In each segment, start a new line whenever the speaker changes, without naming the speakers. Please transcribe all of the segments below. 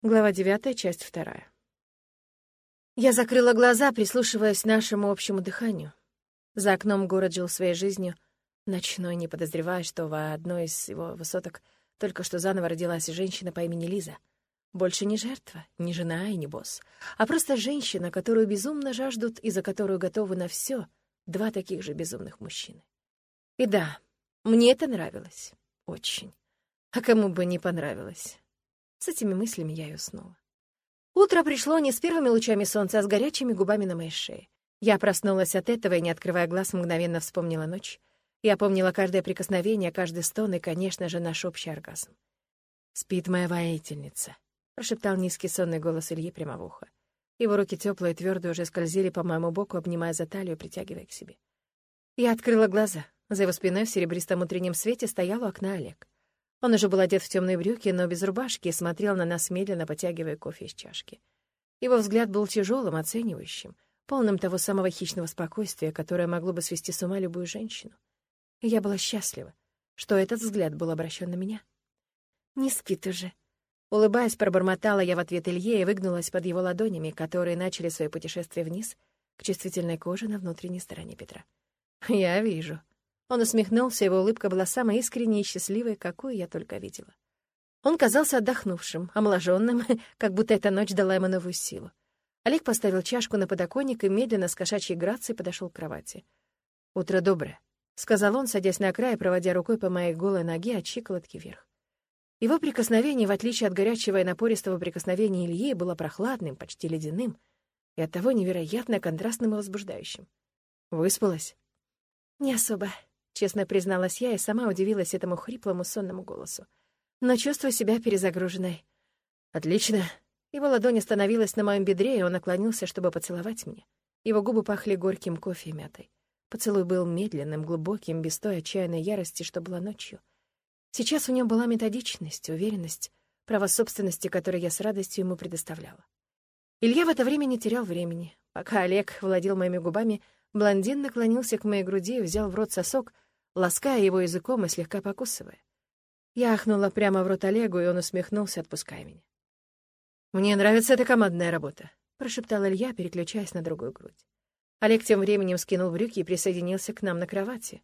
Глава 9, часть 2. Я закрыла глаза, прислушиваясь к нашему общему дыханию. За окном город жил своей жизнью, ночной, не подозревая, что в одной из его высоток только что заново родилась женщина по имени Лиза. Больше не жертва, не жена и не босс, а просто женщина, которую безумно жаждут и за которую готовы на все два таких же безумных мужчины. И да, мне это нравилось. Очень. А кому бы не понравилось. С этими мыслями я и уснула. Утро пришло не с первыми лучами солнца, а с горячими губами на моей шее. Я проснулась от этого и, не открывая глаз, мгновенно вспомнила ночь. Я помнила каждое прикосновение, каждый стон и, конечно же, наш общий оргазм. «Спит моя воительница», — прошептал низкий сонный голос Ильи прямо в ухо. Его руки теплые и твердые уже скользили по моему боку, обнимая за талию, притягивая к себе. Я открыла глаза. За его спиной в серебристом утреннем свете стоял у окна Олег. Он уже был одет в темные брюки, но без рубашки, и смотрел на нас медленно, потягивая кофе из чашки. Его взгляд был тяжелым, оценивающим, полным того самого хищного спокойствия, которое могло бы свести с ума любую женщину. И я была счастлива, что этот взгляд был обращен на меня. «Не спит уже». Улыбаясь, пробормотала я в ответ Илье и выгнулась под его ладонями, которые начали свое путешествие вниз к чувствительной коже на внутренней стороне Петра. «Я вижу», он усмехнулся, его улыбка была самой искренней и счастливой, какую я только видела. Он казался отдохнувшим, омоложенным, как будто эта ночь дала ему новую силу. Олег поставил чашку на подоконник и медленно с кошачьей грацией подошел к кровати. «Утро доброе», — сказал он, садясь на край, проводя рукой по моей голой ноге от щиколотки вверх. Его прикосновение, в отличие от горячего и напористого прикосновения Ильи, было прохладным, почти ледяным, и оттого невероятно контрастным и возбуждающим. «Выспалась?» «Не особо», честно призналась я и сама удивилась этому хриплому сонному голосу. Но чувствую себя перезагруженной. «Отлично». Его ладонь остановилась на моем бедре, и он наклонился, чтобы поцеловать меня. Его губы пахли горьким кофе и мятой. Поцелуй был медленным, глубоким, без той отчаянной ярости, что была ночью. Сейчас в нем была методичность, уверенность, право собственности, которое я с радостью ему предоставляла. Илья в это время не терял времени. Пока Олег владел моими губами, блондин наклонился к моей груди и взял в рот сосок, лаская его языком и слегка покусывая. Я ахнула прямо в рот Олегу, и он усмехнулся, отпуская меня. «Мне нравится эта командная работа», — прошептал Илья, переключаясь на другую грудь. Олег тем временем скинул брюки и присоединился к нам на кровати.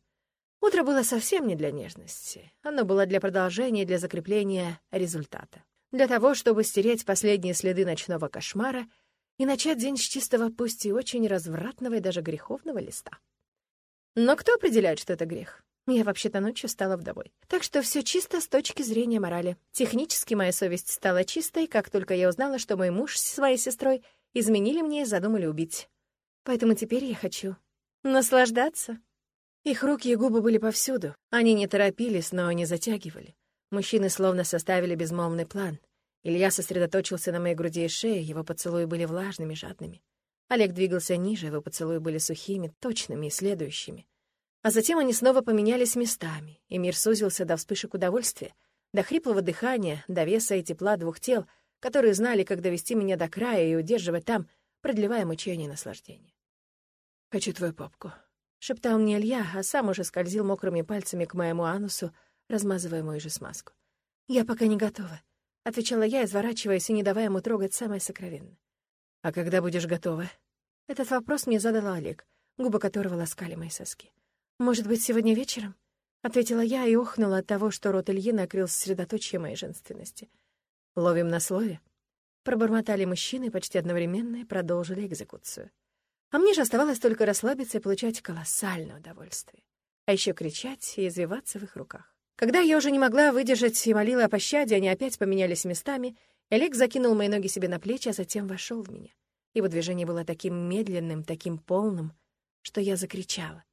Утро было совсем не для нежности. Оно было для продолжения для закрепления результата. Для того, чтобы стереть последние следы ночного кошмара и начать день с чистого, пусть и очень развратного и даже греховного листа. Но кто определяет, что это грех? Я вообще-то ночью стала вдовой. Так что все чисто с точки зрения морали. Технически моя совесть стала чистой, как только я узнала, что мой муж с своей сестрой изменили мне и задумали убить. Поэтому теперь я хочу наслаждаться. Их руки и губы были повсюду. Они не торопились, но не затягивали. Мужчины словно составили безмолвный план. Илья сосредоточился на моей груди и шее, его поцелуи были влажными, жадными. Олег двигался ниже, его поцелуи были сухими, точными и следующими. А затем они снова поменялись местами, и мир сузился до вспышек удовольствия, до хриплого дыхания, до веса и тепла двух тел, которые знали, как довести меня до края и удерживать там, продлевая мучение и наслаждение. «Хочу твою попку», — шептал мне Илья, а сам уже скользил мокрыми пальцами к моему анусу, размазывая мою же смазку. «Я пока не готова», — отвечала я, изворачиваясь и не давая ему трогать самое сокровенное. «А когда будешь готова?» Этот вопрос мне задал Олег, губы которого ласкали мои соски. «Может быть, сегодня вечером?» — ответила я и охнула от того, что рот Ильи накрыл сосредоточие моей женственности. «Ловим на слове?» Пробормотали мужчины почти одновременно и продолжили экзекуцию. А мне же оставалось только расслабиться и получать колоссальное удовольствие. А еще кричать и извиваться в их руках. Когда я уже не могла выдержать и молила о пощаде, они опять поменялись местами — Олег закинул мои ноги себе на плечи, а затем вошел в меня. Его движение было таким медленным, таким полным, что я закричала.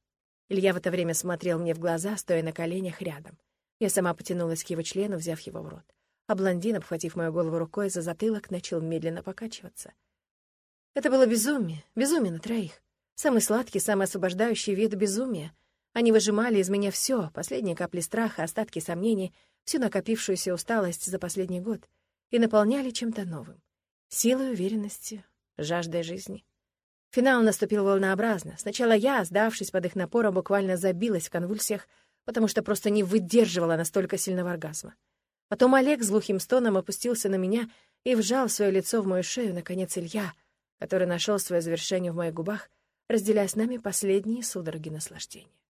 Илья в это время смотрел мне в глаза, стоя на коленях рядом. Я сама потянулась к его члену, взяв его в рот. А блондин, обхватив мою голову рукой за затылок, начал медленно покачиваться. Это было безумие, безумие на троих. Самый сладкий, самый освобождающий вид безумия. Они выжимали из меня все, последние капли страха, остатки сомнений, всю накопившуюся усталость за последний год — и наполняли чем-то новым. Силой уверенности, жаждой жизни. Финал наступил волнообразно. Сначала я, сдавшись под их напором, буквально забилась в конвульсиях, потому что просто не выдерживала настолько сильного оргазма. Потом Олег с глухим стоном опустился на меня и вжал свое лицо в мою шею, наконец, Илья, который нашел свое завершение в моих губах, разделяя с нами последние судороги наслаждения.